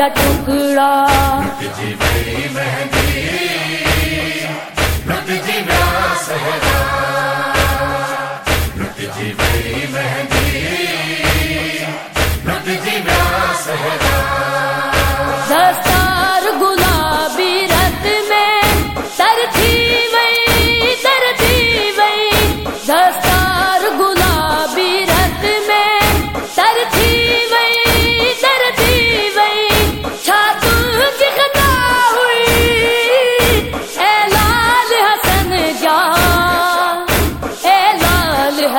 جا جٹک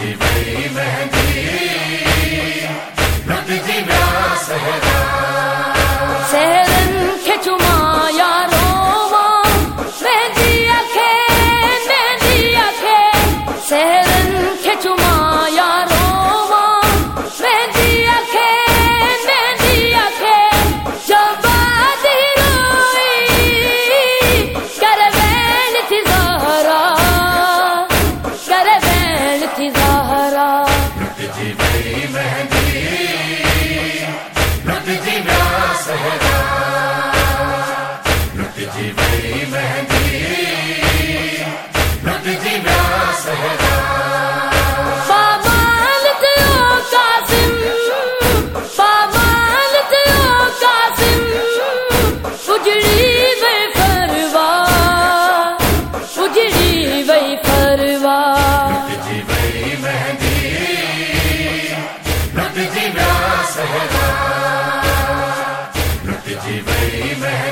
جی بھائی